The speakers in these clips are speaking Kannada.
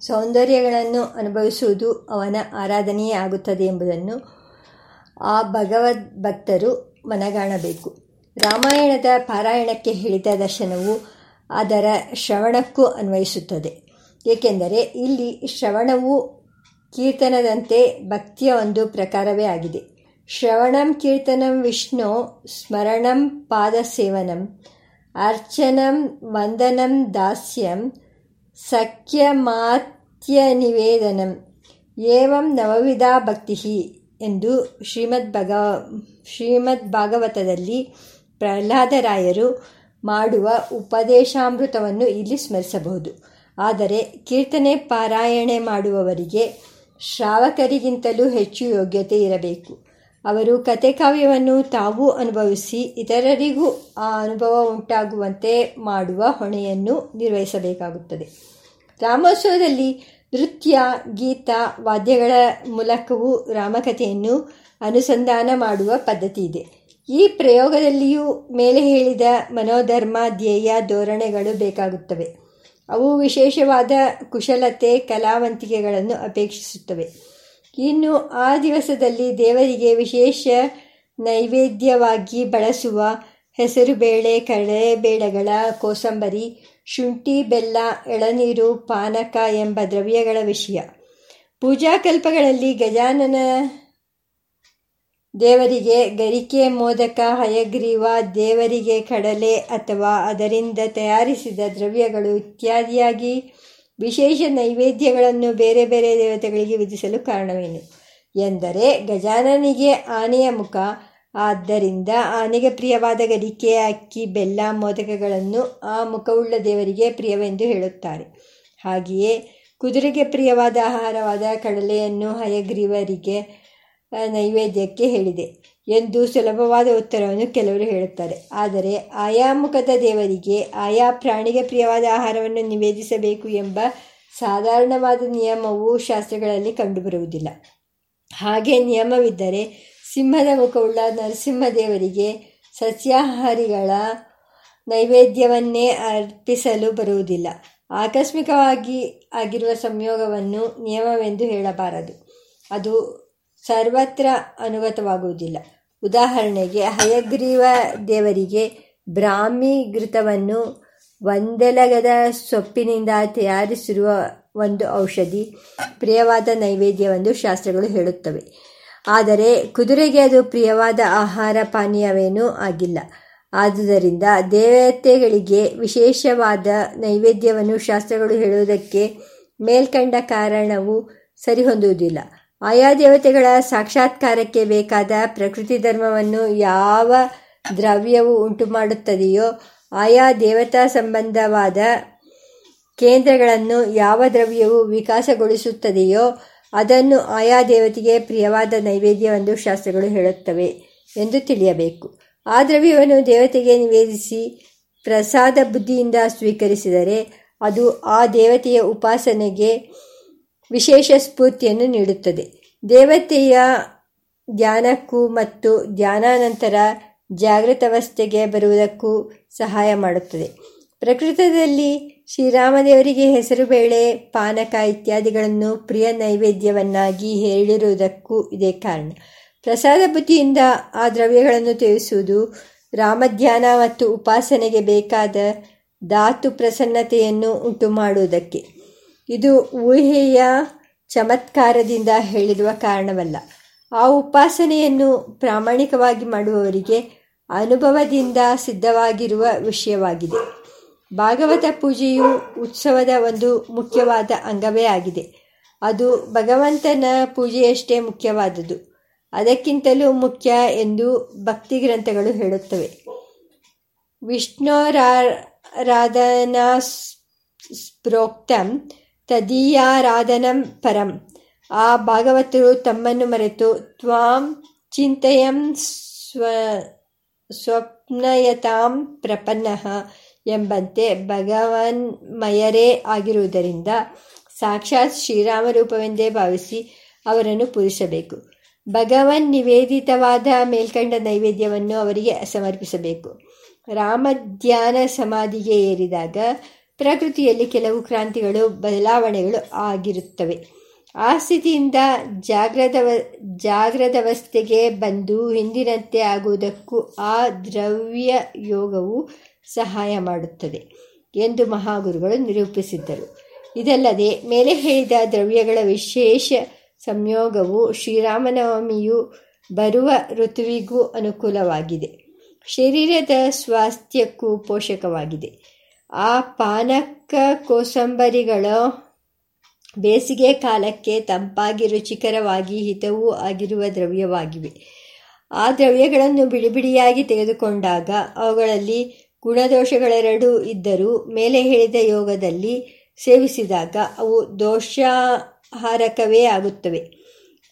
ಸೌಂದರ್ಯಗಳನ್ನು ಅನುಭವಿಸುವುದು ಅವನ ಆರಾಧನೆಯೇ ಆಗುತ್ತದೆ ಎಂಬುದನ್ನು ಆ ಭಗವದ್ ಭಕ್ತರು ಮನಗಾಣಬೇಕು. ರಾಮಾಯಣದ ಪಾರಾಯಣಕ್ಕೆ ಹೇಳಿದ ದರ್ಶನವು ಅದರ ಶ್ರವಣಕ್ಕೂ ಅನ್ವಯಿಸುತ್ತದೆ. ಏಕೆಂದರೆ ಇಲ್ಲಿ ಶ್ರವಣವು ಕೀರ್ತನದಂತೆ ಭಕ್ತಿಯ ಒಂದು ಪ್ರಕಾರವೇ ಆಗಿದೆ. ಶ್ರವಣಂ ಕೀರ್ತನಂ ವಿಷ್ಣು ಸ್ಮರಣಂ ಪಾದಸೇವನಂ ಅರ್ಚನಂ ವಂದನಂ ದಾಸ್ಯಂ ಸಖ್ಯಮಾತ್ಯನಿವೇದನಂ ಏವಂ ನವವಿಧಾ ಭಕ್ತಿ ಎಂದು ಶ್ರೀಮದ್ ಭಗ ಶ್ರೀಮದ್ ಭಾಗವತದಲ್ಲಿ ಪ್ರಹ್ಲಾದರಾಯರು ಮಾಡುವ ಉಪದೇಶಾಮೃತವನ್ನು ಇಲ್ಲಿ ಸ್ಮರಿಸಬಹುದು. ಆದರೆ ಕೀರ್ತನೆ ಪಾರಾಯಣೆ ಮಾಡುವವರಿಗೆ ಶ್ರಾವಕರಿಗಿಂತಲೂ ಹೆಚ್ಚು ಯೋಗ್ಯತೆ ಇರಬೇಕು. ಅವರು ಕತೆ ಕಾವ್ಯವನ್ನು ತಾವು ಅನುಭವಿಸಿ ಇತರರಿಗೂ ಆ ಅನುಭವ ಉಂಟಾಗುವಂತೆ ಮಾಡುವ ಹೊಣೆಯನ್ನು ನಿರ್ವಹಿಸಬೇಕಾಗುತ್ತದೆ. ರಾಮೋತ್ಸವದಲ್ಲಿ ನೃತ್ಯ, ಗೀತ, ವಾದ್ಯಗಳ ಮೂಲಕವೂ ರಾಮಕಥೆಯನ್ನು ಅನುಸಂಧಾನ ಮಾಡುವ ಪದ್ಧತಿ ಇದೆ. ಈ ಪ್ರಯೋಗದಲ್ಲಿಯೂ ಮೇಲೆ ಹೇಳಿದ ಮನೋಧರ್ಮ, ಧ್ಯೇಯ ಧೋರಣೆಗಳು ಬೇಕಾಗುತ್ತವೆ. ಅವು ವಿಶೇಷವಾದ ಕುಶಲತೆ, ಕಲಾವಂತಿಕೆಗಳನ್ನು ಅಪೇಕ್ಷಿಸುತ್ತವೆ. ಇನ್ನು ಆ ದಿವಸದಲ್ಲಿ ದೇವರಿಗೆ ವಿಶೇಷ ನೈವೇದ್ಯವಾಗಿ ಬಳಸುವ ಹೆಸರುಬೇಳೆ, ಕಡಲೆಬೇಳೆಗಳ, ಕೋಸಂಬರಿ, ಶುಂಠಿ, ಬೆಲ್ಲ, ಎಳನೀರು, ಪಾನಕ ಎಂಬ ದ್ರವ್ಯಗಳ ವಿಷಯ. ಪೂಜಾಕಲ್ಪಗಳಲ್ಲಿ ಗಜಾನನ ದೇವರಿಗೆ ಗರಿಕೆ, ಮೋದಕ, ಹಯಗ್ರೀವ, ದೇವರಿಗೆ ಕಡಲೆ ಅಥವಾ ಅದರಿಂದ ತಯಾರಿಸಿದ ದ್ರವ್ಯಗಳು ಇತ್ಯಾದಿಯಾಗಿ ವಿಶೇಷ ನೈವೇದ್ಯಗಳನ್ನು ಬೇರೆ ಬೇರೆ ದೇವತೆಗಳಿಗೆ ವಿಧಿಸಲು ಕಾರಣವೇನು? ಎಂದರೆ, ಗಜಾನನಿಗೆ ಆನೆಯ ಮುಖ, ಆದ್ದರಿಂದ ಆನೆಗೆ ಪ್ರಿಯವಾದ ಗರಿಕೆ ಅಕ್ಕಿ, ಬೆಲ್ಲ, ಮೋದಕಗಳನ್ನು ಆ ಮುಖವುಳ್ಳ ದೇವರಿಗೆ ಪ್ರಿಯವೆಂದು ಹೇಳುತ್ತಾರೆ. ಹಾಗೆಯೇ ಕುದುರೆಗೆ ಪ್ರಿಯವಾದ ಆಹಾರವಾದ ಕಡಲೆಯನ್ನು ಹಯಗ್ರೀವರಿಗೆ ನೈವೇದ್ಯಕ್ಕೆ ಹೇಳಿದೆ ಎಂದು ಸುಲಭವಾದ ಉತ್ತರವನ್ನು ಕೆಲವರು ಹೇಳುತ್ತಾರೆ. ಆದರೆ ಆಯಾ ಮುಖದ ದೇವರಿಗೆ ಆಯಾ ಪ್ರಾಣಿಗೆ ಪ್ರಿಯವಾದ ಆಹಾರವನ್ನು ನಿವೇದಿಸಬೇಕು ಎಂಬ ಸಾಧಾರಣವಾದ ನಿಯಮವು ಶಾಸ್ತ್ರಗಳಲ್ಲಿ ಕಂಡುಬರುವುದಿಲ್ಲ. ಹಾಗೆ ನಿಯಮವಿದ್ದರೆ ಸಿಂಹದ ಮುಖವುಳ್ಳ ನರಸಿಂಹದೇವರಿಗೆ ಸಸ್ಯಾಹಾರಿಗಳ ನೈವೇದ್ಯವನ್ನೇ ಅರ್ಪಿಸಲು ಬರುವುದಿಲ್ಲ. ಆಕಸ್ಮಿಕವಾಗಿ ಆಗಿರುವ ಸಂಯೋಗವನ್ನು ನಿಯಮವೆಂದು ಹೇಳಬಾರದು. ಅದು ಸರ್ವತ್ರ ಅನುಗತವಾಗುವುದಿಲ್ಲ. ಉದಾಹರಣೆಗೆ, ಹಯಗ್ರೀವ ದೇವರಿಗೆ ಬ್ರಾಹ್ಮಿ ಘೃತವನ್ನು ಒಂದೆಲಗದ ಸೊಪ್ಪಿನಿಂದ ತಯಾರಿಸಿರುವ ಒಂದು ಔಷಧಿ ಪ್ರಿಯವಾದ ನೈವೇದ್ಯವೆಂದು ಶಾಸ್ತ್ರಗಳು ಹೇಳುತ್ತವೆ. ಆದರೆ, ಕುದುರೆಗೆ ಅದು ಪ್ರಿಯವಾದ ಆಹಾರ ಪಾನೀಯವೇನೂ ಆಗಿಲ್ಲ. ಆದುದರಿಂದ ದೇವತೆಗಳಿಗೆ ವಿಶೇಷವಾದ ನೈವೇದ್ಯವನ್ನು ಶಾಸ್ತ್ರಗಳು ಹೇಳುವುದಕ್ಕೆ ಮೇಲ್ಕಂಡ ಕಾರಣವು ಸರಿಹೊಂದುವುದಿಲ್ಲ. ಆಯಾ ದೇವತೆಗಳ ಸಾಕ್ಷಾತ್ಕಾರಕ್ಕೆ ಬೇಕಾದ ಪ್ರಕೃತಿ ಧರ್ಮವನ್ನು ಯಾವ ದ್ರವ್ಯವು ಉಂಟು ಮಾಡುತ್ತದೆಯೋ ಆಯಾ ದೇವತಾ ಸಂಬಂಧವಾದ ಕೇಂದ್ರಗಳನ್ನು ಯಾವ ದ್ರವ್ಯವು ವಿಕಾಸಗೊಳಿಸುತ್ತದೆಯೋ ಅದನ್ನು ಆಯಾ ದೇವತೆಗೆ ಪ್ರಿಯವಾದ ನೈವೇದ್ಯವೆಂದು ಶಾಸ್ತ್ರಗಳು ಹೇಳುತ್ತವೆ ಎಂದು ತಿಳಿಯಬೇಕು. ಆ ದ್ರವ್ಯವನ್ನು ದೇವತೆಗೆ ನಿವೇದಿಸಿ ಪ್ರಸಾದ ಬುದ್ಧಿಯಿಂದ ಸ್ವೀಕರಿಸಿದರೆ ಅದು ಆ ದೇವತೆಯ ಉಪಾಸನೆಗೆ ವಿಶೇಷ ಸ್ಫೂರ್ತಿಯನ್ನು ನೀಡುತ್ತದೆ. ದೇವತೆಯ ಧ್ಯಾನಕ್ಕೂ ಮತ್ತು ಧ್ಯಾನಾನಂತರ ಜಾಗೃತಾವಸ್ಥೆಗೆ ಬರುವುದಕ್ಕೂ ಸಹಾಯ ಮಾಡುತ್ತದೆ. ಪ್ರಕೃತದಲ್ಲಿ ಶ್ರೀರಾಮದೇವರಿಗೆ ಹೆಸರುಬೇಳೆ ಪಾನಕ ಇತ್ಯಾದಿಗಳನ್ನು ಪ್ರಿಯ ನೈವೇದ್ಯವನ್ನಾಗಿ ಹೇಳಿರುವುದಕ್ಕೂ ಇದೇ ಕಾರಣ. ಪ್ರಸಾದ ಬುದ್ಧಿಯಿಂದ ಆ ದ್ರವ್ಯಗಳನ್ನು ತಿಳಿಸುವುದು ರಾಮಧ್ಯಾನ ಮತ್ತು ಉಪಾಸನೆಗೆ ಬೇಕಾದ ಧಾತು ಪ್ರಸನ್ನತೆಯನ್ನು ಉಂಟು ಮಾಡುವುದಕ್ಕೆ ಇದು ಊಹೆಯ ಚಮತ್ಕಾರದಿಂದ ಹೇಳಿರುವ ಕಾರಣವಲ್ಲ. ಆ ಉಪಾಸನೆಯನ್ನು ಪ್ರಾಮಾಣಿಕವಾಗಿ ಮಾಡುವವರಿಗೆ ಅನುಭವದಿಂದ ಸಿದ್ಧವಾಗಿರುವ ವಿಷಯವಾಗಿದೆ. ಭಾಗವತ ಪೂಜೆಯು ಉತ್ಸವದ ಒಂದು ಮುಖ್ಯವಾದ ಅಂಗವೇ ಆಗಿದೆ. ಅದು ಭಗವಂತನ ಪೂಜೆಯಷ್ಟೇ ಮುಖ್ಯವಾದುದು ಅದಕ್ಕಿಂತಲೂ ಮುಖ್ಯ ಎಂದು ಭಕ್ತಿ ಗ್ರಂಥಗಳು ಹೇಳುತ್ತವೆ. ವಿಷ್ಣುರಾರಾಧನಾ ಪ್ರೋಕ್ತಂ ತದೀಯಾರಾಧನಂ ಪರಂ. ಆ ಭಾಗವತರು ತಮ್ಮನ್ನು ಮರೆತು ತ್ವಾಂ ಚಿಂತೆಯಂ ಸ್ವ, ಸ್ವಪ್ನಯತಾಂ ಪ್ರಪನ್ನಃ ಎಂಬಂತೆ ಭಗವನ್ ಮಯರೇ ಆಗಿರುವುದರಿಂದ ಸಾಕ್ಷಾತ್ ಶ್ರೀರಾಮರೂಪವೆಂದೇ ಭಾವಿಸಿ ಅವರನ್ನು ಪೂಜಿಸಬೇಕು. ಭಗವನ್ ನಿವೇದಿತವಾದ ಮೇಲ್ಕಂಡ ನೈವೇದ್ಯವನ್ನು ಅವರಿಗೆ ಸಮರ್ಪಿಸಬೇಕು. ರಾಮಧ್ಯಾನ ಸಮಾಧಿಗೆ ಏರಿದಾಗ ಪ್ರಕೃತಿಯಲ್ಲಿ ಕೆಲವು ಕ್ರಾಂತಿಗಳು, ಬದಲಾವಣೆಗಳು ಆಗಿರುತ್ತವೆ. ಆ ಸ್ಥಿತಿಯಿಂದ ಜಾಗ್ರದವ ಜಾಗ್ರದವಸ್ಥೆಗೆ ಬಂದು ಹಿಂದಿನಂತೆ ಆಗುವುದಕ್ಕೂ ಆ ದ್ರವ್ಯ ಯೋಗವು ಸಹಾಯ ಮಾಡುತ್ತದೆ ಎಂದು ಮಹಾಗುರುಗಳು ನಿರೂಪಿಸಿದ್ದರು. ಇದಲ್ಲದೆ, ಮೇಲೆ ಹೇಳಿದ ದ್ರವ್ಯಗಳ ವಿಶೇಷ ಸಂಯೋಗವು ಶ್ರೀರಾಮನವಮಿಯು ಬರುವ ಋತುವಿಗೂ ಅನುಕೂಲವಾಗಿದೆ. ಶರೀರದ ಸ್ವಾಸ್ಥ್ಯಕ್ಕೂ ಪೋಷಕವಾಗಿದೆ. ಆ ಪಾನಕ ಕೋಸಂಬರಿಗಳು ಬೇಸಿಗೆ ಕಾಲಕ್ಕೆ ತಂಪಾಗಿ ರುಚಿಕರವಾಗಿ ಹಿತವೂ ಆಗಿರುವ ದ್ರವ್ಯವಾಗಿವೆ. ಆ ದ್ರವ್ಯಗಳನ್ನು ಬಿಡಿಬಿಡಿಯಾಗಿ ತೆಗೆದುಕೊಂಡಾಗ ಅವುಗಳಲ್ಲಿ ಗುಣದೋಷಗಳೆರಡೂ ಇದ್ದರೂ ಮೇಲೆ ಹೇಳಿದ ಯೋಗದಲ್ಲಿ ಸೇವಿಸಿದಾಗ ಅವು ದೋಷಾಹಾರಕವೇ ಆಗುತ್ತವೆ.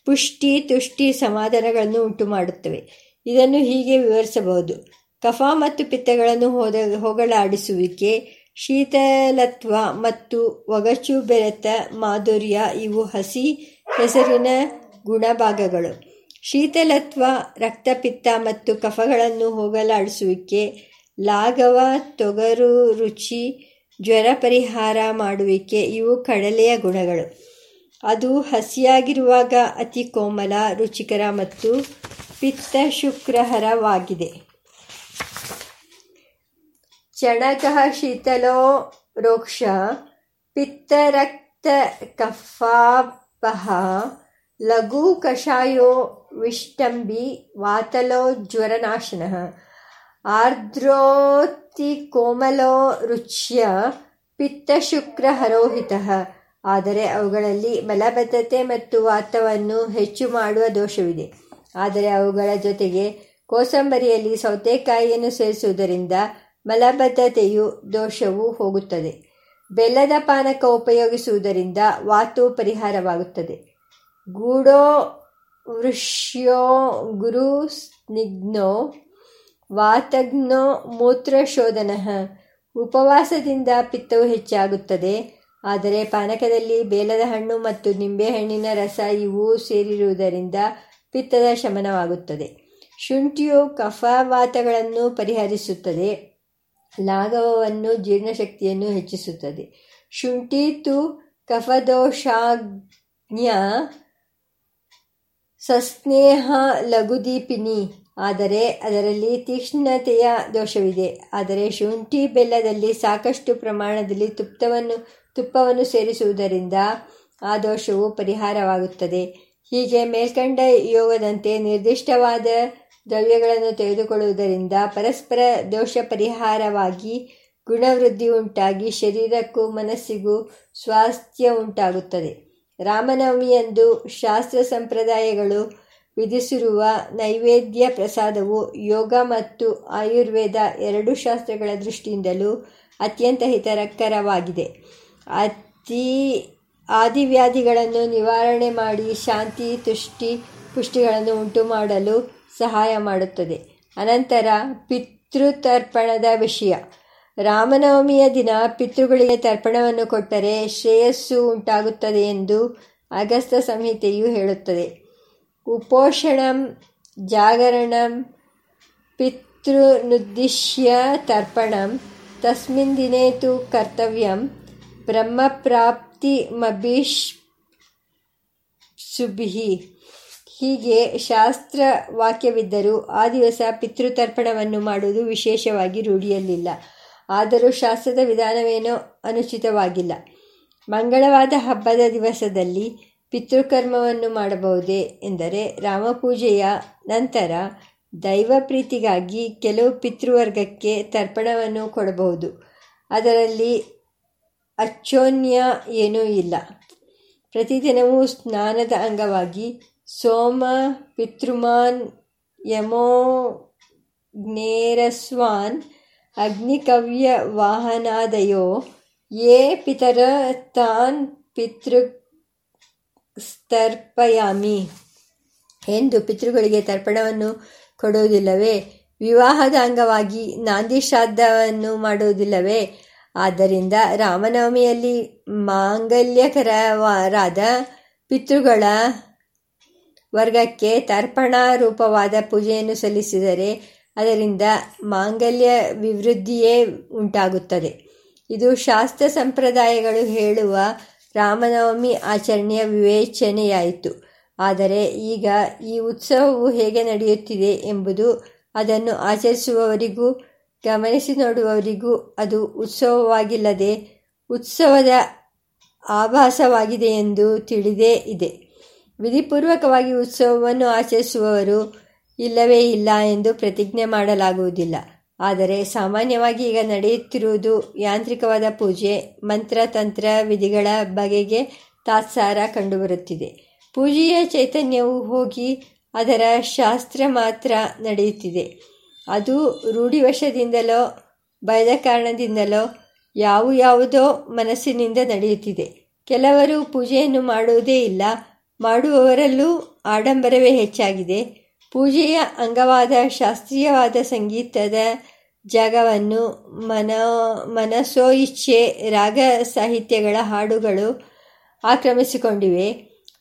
ಪುಷ್ಟಿ ತುಷ್ಟಿ ಸಮಾಧಾನಗಳನ್ನು ಉಂಟು ಮಾಡುತ್ತವೆ ಇದನ್ನು ಹೀಗೆ ವಿವರಿಸಬಹುದು. ಕಫ ಮತ್ತು ಪಿತ್ತಗಳನ್ನು ಹೋದ, ಹೋಗಲಾಡಿಸುವಿಕೆ, ಶೀತಲತ್ವ ಮತ್ತು ಒಗಚು, ಬೆರೆತ, ಮಾಧುರ್ಯ ಇವು ಹಸಿ ಹೆಸರಿನ ಗುಣಭಾಗಗಳು. ಶೀತಲತ್ವ, ರಕ್ತಪಿತ್ತ ಮತ್ತು ಕಫಗಳನ್ನು ಹೋಗಲಾಡಿಸುವಿಕೆ, ಲಾಘವ, ತೊಗರು, ರುಚಿ, ಜ್ವರ ಪರಿಹಾರ ಮಾಡುವಿಕೆ ಇವು ಕಡಲೆಯ ಗುಣಗಳು. ಅದು ಹಸಿಯಾಗಿರುವಾಗ ಅತಿ ಕೋಮಲ, ರುಚಿಕರ ಮತ್ತು ಪಿತ್ತ ಶುಕ್ರಹರವಾಗಿದೆ ಚಣಕ ಶೀತಲೋ ರೋಕ್ಷ ಪಿತ್ತರಕ್ತ ಕಫಾಪಃ ಲಘು ಕಷಾಯೋ ವಿಷ್ಟಂಬಿ ವಾತಲೋ ಜ್ವರನಾಶನ ಆರ್ದ್ರೋತಿ ಕೋಮಲೋ ರುಚ್ಯ ಪಿತ್ತಶುಕ್ರಹರೋಹಿತ ಆದರೆ ಅವುಗಳಲ್ಲಿ ಮಲಬದ್ಧತೆ ಮತ್ತು ವಾತವನ್ನು ಹೆಚ್ಚು ಮಾಡುವ ದೋಷವಿದೆ. ಆದರೆ ಅವುಗಳ ಜೊತೆಗೆ ಕೋಸಂಬರಿಯಲ್ಲಿ ಸೌತೆಕಾಯಿಯನ್ನು ಸೇರಿಸುವುದರಿಂದ ಮಲಬದ್ಧತೆಯು ದೋಷವು ಹೋಗುತ್ತದೆ. ಬೆಲ್ಲದ ಪಾನಕ ಉಪಯೋಗಿಸುವುದರಿಂದ ವಾತು ಪರಿಹಾರವಾಗುತ್ತದೆ. ಗೂಡೋ ವೃಷ್ಯೋ ಗುರು ಸ್ನಿಗ್ನೋ ವಾತಗ್ನೋ ಮೂತ್ರಶೋಧನ. ಉಪವಾಸದಿಂದ ಪಿತ್ತವು ಹೆಚ್ಚಾಗುತ್ತದೆ. ಆದರೆ ಪಾನಕದಲ್ಲಿ ಬೇಲದ ಹಣ್ಣು ಮತ್ತು ನಿಂಬೆಹಣ್ಣಿನ ರಸ ಇವು ಸೇರಿರುವುದರಿಂದ ಪಿತ್ತದ ಶಮನವಾಗುತ್ತದೆ. ಶುಂಠಿಯು ಕಫವಾತಗಳನ್ನು ಪರಿಹರಿಸುತ್ತದೆ. ಲಾಘವವನ್ನು ಜೀರ್ಣಶಕ್ತಿಯನ್ನು ಹೆಚ್ಚಿಸುತ್ತದೆ. ಶುಂಠಿ ತು ಕಫದೋಷಾಜ್ಞ ಸಸ್ನೇಹ ಲಘುದೀಪಿನಿ. ಆದರೆ ಅದರಲ್ಲಿ ತೀಕ್ಷ್ಣತೆಯ ದೋಷವಿದೆ. ಆದರೆ ಶುಂಠಿ ಬೆಲ್ಲದಲ್ಲಿ ಸಾಕಷ್ಟು ಪ್ರಮಾಣದಲ್ಲಿ ತುಪ್ತವನ್ನು, ತುಪ್ಪವನ್ನು ಸೇರಿಸುವುದರಿಂದ ಆ ದೋಷವು ಪರಿಹಾರವಾಗುತ್ತದೆ. ಹೀಗೆ ಮೇಲ್ಕಂಡ ಯೋಗದಂತೆ ನಿರ್ದಿಷ್ಟವಾದ ದ್ರವ್ಯಗಳನ್ನು ತೆಗೆದುಕೊಳ್ಳುವುದರಿಂದ ಪರಸ್ಪರ ದೋಷ ಪರಿಹಾರವಾಗಿ ಗುಣವೃದ್ಧಿ ಉಂಟಾಗಿ ಶರೀರಕ್ಕೂ ಮನಸ್ಸಿಗೂ ಸ್ವಾಸ್ಥ್ಯ ಉಂಟಾಗುತ್ತದೆ. ರಾಮನವಮಿಯಂದು ಶಾಸ್ತ್ರ ಸಂಪ್ರದಾಯಗಳು ವಿಧಿಸಿರುವ ನೈವೇದ್ಯ ಪ್ರಸಾದವು ಯೋಗ ಮತ್ತು ಆಯುರ್ವೇದ ಎರಡೂ ಶಾಸ್ತ್ರಗಳ ದೃಷ್ಟಿಯಿಂದಲೂ ಅತ್ಯಂತ ಹಿತರಕರವಾಗಿದೆ ಅತಿ ಆದಿವ್ಯಾಧಿಗಳನ್ನು ನಿವಾರಣೆ ಮಾಡಿ ಶಾಂತಿ, ತುಷ್ಟಿ, ಪುಷ್ಟಿಗಳನ್ನು ಉಂಟು ಮಾಡಲು ಸಹಾಯ ಮಾಡುತ್ತದೆ. ಅನಂತರ ಪಿತೃತರ್ಪಣದ ವಿಷಯ. ರಾಮನವಮಿಯ ದಿನ ಪಿತೃಗಳಿಗೆ ತರ್ಪಣವನ್ನು ಕೊಟ್ಟರೆ ಶ್ರೇಯಸ್ಸು ಉಂಟಾಗುತ್ತದೆ ಎಂದು ಅಗಸ್ತ ಸಂಹಿತೆಯು ಹೇಳುತ್ತದೆ. ಉಪೋಷಣಂ, ಜಾಗರಣಂ, ಪಿತೃನುದ್ದಿಶ್ಯ ತರ್ಪಣಂ, ತಸ್ಮಿನ್ ದಿನೇ ತು ಕರ್ತವ್ಯಂ ಬ್ರಹ್ಮಪ್ರಾಪ್ತಿಮಭೀಶ್ ಸುಭಿಹಿ. ಹೀಗೆ ಶಾಸ್ತ್ರ ವಾಕ್ಯವಿದ್ದರೂ ಆ ದಿವಸ ಪಿತೃತರ್ಪಣವನ್ನು ಮಾಡುವುದು ವಿಶೇಷವಾಗಿ ರೂಢಿಯಲ್ಲಿಲ್ಲ. ಆದರೂ ಶಾಸ್ತ್ರದ ವಿಧಾನವೇನೋ ಅನುಚಿತವಾಗಿಲ್ಲ. ಮಂಗಳವಾದ ಹಬ್ಬದ ದಿವಸದಲ್ಲಿ ಪಿತೃಕರ್ಮವನ್ನು ಮಾಡಬಹುದೇ ಎಂದರೆ ರಾಮಪೂಜೆಯ ನಂತರ ದೈವ ಪ್ರೀತಿಗಾಗಿ ಕೆಲವು ಪಿತೃವರ್ಗಕ್ಕೆ ತರ್ಪಣವನ್ನು ಕೊಡಬಹುದು. ಅದರಲ್ಲಿ ಅಚ್ಚೋನ್ಯ ಏನೂ ಇಲ್ಲ. ಪ್ರತಿದಿನವೂ ಸ್ನಾನದ ಅಂಗವಾಗಿ ಸೋಮ ಪಿತೃಮಾನ್ ಯಮೋಗ್ನೇರಸ್ವಾನ್ ಅಗ್ನಿಕವ್ಯ ವಾಹನಾದಯೋ, ಯೇ ಪಿತರ ತಾನ್ ಪಿತೃಸ್ತರ್ಪಯಾಮಿ. ಎಂದು ಪಿತೃಗಳಿಗೆ ತರ್ಪಣವನ್ನು ಕೊಡುವುದಿಲ್ಲವೇ? ವಿವಾಹದ ಅಂಗವಾಗಿ ನಾಂದಿ ಶ್ರಾದ್ದವನ್ನು ಮಾಡುವುದಿಲ್ಲವೇ? ಆದ್ದರಿಂದ ರಾಮನವಮಿಯಲ್ಲಿ ಮಾಂಗಲ್ಯಕರವಾದ ಪಿತೃಗಳ ವರ್ಗಕ್ಕೆ ತರ್ಪಣಾರೂಪವಾದ ಪೂಜೆಯನ್ನು ಸಲ್ಲಿಸಿದರೆ ಅದರಿಂದ ಮಾಂಗಲ್ಯ ವಿವೃದ್ಧಿಯೇ ಉಂಟಾಗುತ್ತದೆ. ಇದು ಶಾಸ್ತ್ರ ಸಂಪ್ರದಾಯಗಳು ಹೇಳುವ ರಾಮನವಮಿ ಆಚರಣೆಯ ವಿವೇಚನೆಯಾಯಿತು. ಆದರೆ ಈಗ ಈ ಉತ್ಸವವು ಹೇಗೆ ನಡೆಯುತ್ತಿದೆ ಎಂಬುದು ಅದನ್ನು ಆಚರಿಸುವವರಿಗೂ, ಗಮನಿಸಿ ನೋಡುವವರಿಗೂ ಅದು ಉತ್ಸವವಾಗಿಲ್ಲದೆ ಉತ್ಸವದ ಆಭಾಸವಾಗಿದೆ ಎಂದು ತಿಳಿದೇ ಇದೆ. ವಿಧಿಪೂರ್ವಕವಾಗಿ ಉತ್ಸವವನ್ನು ಆಚರಿಸುವವರು ಇಲ್ಲವೇ ಇಲ್ಲ ಎಂದು ಪ್ರತಿಜ್ಞೆ ಮಾಡಲಾಗುವುದಿಲ್ಲ. ಆದರೆ ಸಾಮಾನ್ಯವಾಗಿ ಈಗ ನಡೆಯುತ್ತಿರುವುದು ಯಾಂತ್ರಿಕವಾದ ಪೂಜೆ, ಮಂತ್ರ, ತಂತ್ರ, ವಿಧಿಗಳ ಬಗೆಗೆ ತಾತ್ಸಾರ ಕಂಡುಬರುತ್ತಿದೆ. ಪೂಜೆಯ ಚೈತನ್ಯವು ಹೋಗಿ ಅದರ ಶಾಸ್ತ್ರ ಮಾತ್ರ ನಡೆಯುತ್ತಿದೆ. ಅದು ರೂಢಿವಶದಿಂದಲೋ, ಭಯದ ಕಾರಣದಿಂದಲೋ ಯಾವ ಯಾವುದೋ ಮನಸ್ಸಿನಿಂದ ನಡೆಯುತ್ತಿದೆ. ಕೆಲವರು ಪೂಜೆಯನ್ನು ಮಾಡುವುದೇ ಇಲ್ಲ ಮಾಡುವವರಲ್ಲೂ ಆಡಂಬರವೇ ಹೆಚ್ಚಾಗಿದೆ. ಪೂಜೆಯ ಅಂಗವಾದ, ಶಾಸ್ತ್ರೀಯವಾದ ಸಂಗೀತದ ಜಾಗವನ್ನು ಮನೋ ಇಚ್ಛೆ ರಾಗ ಸಾಹಿತ್ಯಗಳ ಹಾಡುಗಳು ಆಕ್ರಮಿಸಿಕೊಂಡಿವೆ.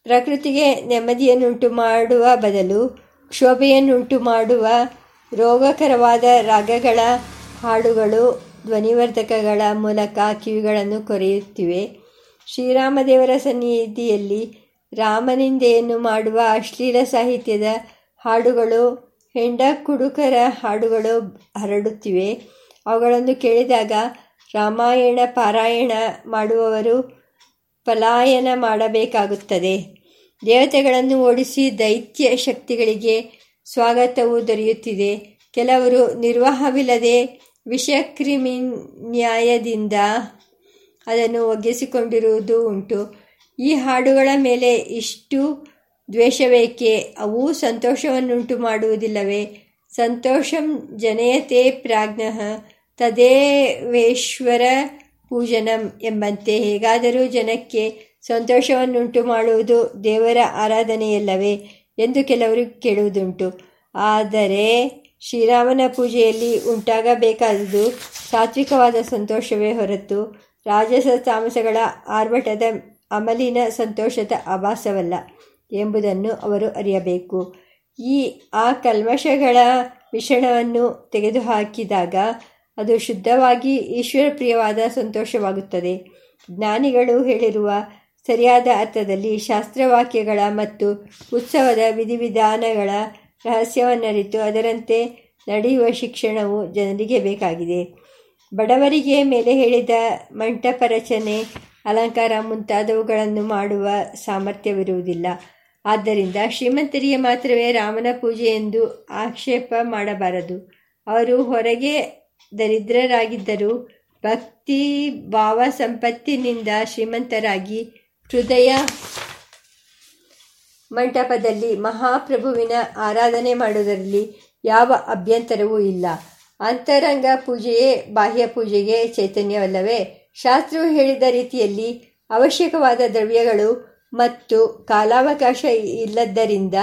ಪ್ರಕೃತಿಗೆ ನೆಮ್ಮದಿಯನ್ನುಂಟು ಮಾಡುವ ಬದಲು ಕ್ಷೋಭೆಯನ್ನುಂಟು ಮಾಡುವ ರೋಗಕರವಾದ ರಾಗಗಳ ಹಾಡುಗಳು ಧ್ವನಿವರ್ಧಕಗಳ ಮೂಲಕ ಕಿವಿಗಳನ್ನು ಕೊರೆಯುತ್ತಿವೆ. ಶ್ರೀರಾಮದೇವರ ಸನ್ನಿಧಿಯಲ್ಲಿ ರಾಮನಿಂದೆಯನ್ನು ಮಾಡುವ ಅಶ್ಲೀಲ ಸಾಹಿತ್ಯದ ಹಾಡುಗಳು ಹೆಂಡ ಕುಡುಕರ ಹಾಡುಗಳು ಹರಡುತ್ತಿವೆ. ಅವುಗಳನ್ನು ಕೇಳಿದಾಗ ರಾಮಾಯಣ, ಪಾರಾಯಣ ಮಾಡುವವರು ಪಲಾಯನ ಮಾಡಬೇಕಾಗುತ್ತದೆ. ದೇವತೆಗಳನ್ನು ಓಡಿಸಿ ದೈತ್ಯ ಶಕ್ತಿಗಳಿಗೆ ಸ್ವಾಗತವು ದೊರೆಯುತ್ತಿದೆ. ಕೆಲವರು ನಿರ್ವಾಹವಿಲ್ಲದೆ ನ್ಯಾಯದಿಂದ ಅದನ್ನು ಒಗ್ಗಿಸಿಕೊಂಡಿರುವುದು ಉಂಟು. ಈ ಹಾಡುಗಳ ಮೇಲೆ ಇಷ್ಟು ದ್ವೇಷವೇಕೆ? ಅವು ಸಂತೋಷವನ್ನುಂಟು ಮಾಡುವುದಿಲ್ಲವೇ? ಸಂತೋಷಂ ಜನಯತೆ ಪ್ರಾಜ್ಞಃ, ತದೇವೇಶ್ವರ ಪೂಜನಂ ಎಂಬಂತೆ. ಹೇಗಾದರೂ ಜನಕ್ಕೆ ಸಂತೋಷವನ್ನುಂಟು ಮಾಡುವುದು ದೇವರ ಆರಾಧನೆಯಲ್ಲವೇ ಎಂದು ಕೆಲವರು ಕೇಳುವುದುಂಟು. ಆದರೆ ಶ್ರೀರಾಮನ ಪೂಜೆಯಲ್ಲಿ ಉಂಟಾಗಬೇಕಾದುದು ಸಾತ್ವಿಕವಾದ ಸಂತೋಷವೇ ಹೊರತು ರಾಜಸ ತಾಮಸಗಳ ಆರ್ಭಟದ ಅಮಲಿನ ಸಂತೋಷದ ಆಭಾಸವಲ್ಲ ಎಂಬುದನ್ನು ಅವರು ಅರಿಯಬೇಕು. ಈ ಆ ಕಲ್ಮಶಗಳ ಮಿಶ್ರಣವನ್ನು ತೆಗೆದುಹಾಕಿದಾಗ ಅದು ಶುದ್ಧವಾಗಿ ಈಶ್ವರಪ್ರಿಯವಾದ ಸಂತೋಷವಾಗುತ್ತದೆ. ಜ್ಞಾನಿಗಳು ಹೇಳಿರುವ ಸರಿಯಾದ ಅರ್ಥದಲ್ಲಿ ಶಾಸ್ತ್ರವಾಕ್ಯಗಳ ಮತ್ತು ಉತ್ಸವದ ವಿಧಿವಿಧಾನಗಳ ರಹಸ್ಯವನ್ನರಿತು ಅದರಂತೆ ನಡೆಯುವ ಶಿಕ್ಷಣವು ಜನರಿಗೆ ಬೇಕಾಗಿದೆ. ಬಡವರಿಗೆ ಮೇಲೆ ಹೇಳಿದ ಮಂಟಪ ರಚನೆ ಅಲಂಕಾರ ಮುಂತಾದವುಗಳನ್ನು ಮಾಡುವ ಸಾಮರ್ಥ್ಯವಿರುವುದಿಲ್ಲ. ಆದ್ದರಿಂದ ಶ್ರೀಮಂತರಿಗೆ ಮಾತ್ರವೇ ರಾಮನ ಪೂಜೆ ಎಂದು ಆಕ್ಷೇಪ ಮಾಡಬಾರದು. ಅವರು ಹೊರಗೆ ದರಿದ್ರರಾಗಿದ್ದರೂ ಭಕ್ತಿ ಭಾವ ಸಂಪತ್ತಿನಿಂದ ಶ್ರೀಮಂತರಾಗಿ ಹೃದಯ ಮಂಟಪದಲ್ಲಿ ಮಹಾಪ್ರಭುವಿನ ಆರಾಧನೆ ಮಾಡುವುದರಲ್ಲಿ ಯಾವ ಅಭ್ಯಂತರವೂ ಇಲ್ಲ. ಅಂತರಂಗ ಪೂಜೆಯೇ ಬಾಹ್ಯ ಪೂಜೆಗೆ ಚೈತನ್ಯವಲ್ಲವೇ? ಶಾಸ್ತ್ರವು ಹೇಳಿದ ರೀತಿಯಲ್ಲಿ ಅವಶ್ಯಕವಾದ ದ್ರವ್ಯಗಳು ಮತ್ತು ಕಾಲಾವಕಾಶ ಇಲ್ಲದ್ದರಿಂದ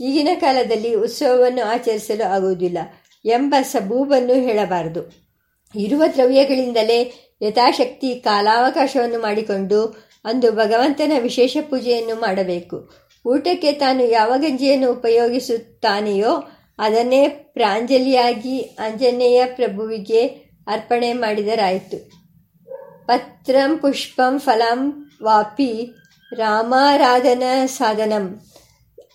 ಈಗಿನ ಕಾಲದಲ್ಲಿ ಉತ್ಸವವನ್ನು ಆಚರಿಸಲು ಆಗುವುದಿಲ್ಲ ಎಂಬ ಸಬೂಬನ್ನು ಹೇಳಬಾರದು. ಇರುವ ದ್ರವ್ಯಗಳಿಂದಲೇ ಯಥಾಶಕ್ತಿ ಕಾಲಾವಕಾಶವನ್ನು ಮಾಡಿಕೊಂಡು ಅಂದು ಭಗವಂತನ ವಿಶೇಷ ಪೂಜೆಯನ್ನು ಮಾಡಬೇಕು. ಊಟಕ್ಕೆ ತಾನು ಯಾವ ಗಂಜಿಯನ್ನು ಉಪಯೋಗಿಸುತ್ತಾನೆಯೋ ಅದನ್ನೇ ಪ್ರಾಂಜಲಿಯಾಗಿ ಆಂಜನೇಯ ಪ್ರಭುವಿಗೆ ಅರ್ಪಣೆ ಮಾಡಿದರಾಯಿತು. ಪತ್ರಂ ಪುಷ್ಪಂ ಫಲಂ ವಾಪಿ ರಾಮಾರಾಧನ ಸಾಧನಂ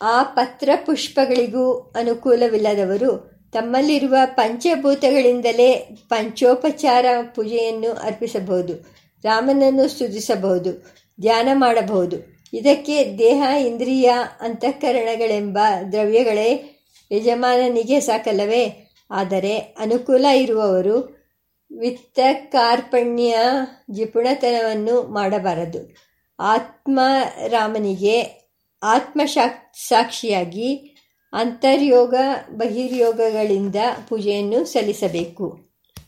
ಆ ಪತ್ರ ಪುಷ್ಪಗಳಿಗೂ ಅನುಕೂಲವಿಲ್ಲದವರು ತಮ್ಮಲ್ಲಿರುವ ಪಂಚಭೂತಗಳಿಂದಲೇ ಪಂಚೋಪಚಾರ ಪೂಜೆಯನ್ನು ಅರ್ಪಿಸಬಹುದು, ರಾಮನನ್ನು ಸ್ತುತಿಸಬಹುದು, ಧ್ಯಾನ ಮಾಡಬಹುದು. ಇದಕ್ಕೆ ದೇಹ, ಇಂದ್ರಿಯ, ಅಂತಃಕರಣಗಳೆಂಬ ದ್ರವ್ಯಗಳೇ ಯಜಮಾನನಿಗೆ ಸಾಕಲ್ಲವೇ? ಆದರೆ ಅನುಕೂಲ ಇರುವವರು ವಿತ್ತ ಕಾರ್ಪಣ್ಯ ಜಿಪುಣತನವನ್ನು ಮಾಡಬಾರದು. ಆತ್ಮರಾಮನಿಗೆ ಆತ್ಮ ಸಾಕ್ಷಿಯಾಗಿ ಅಂತರ್ಯೋಗ ಬಹಿರ್ಯೋಗಗಳಿಂದ ಪೂಜೆಯನ್ನು ಸಲ್ಲಿಸಬೇಕು.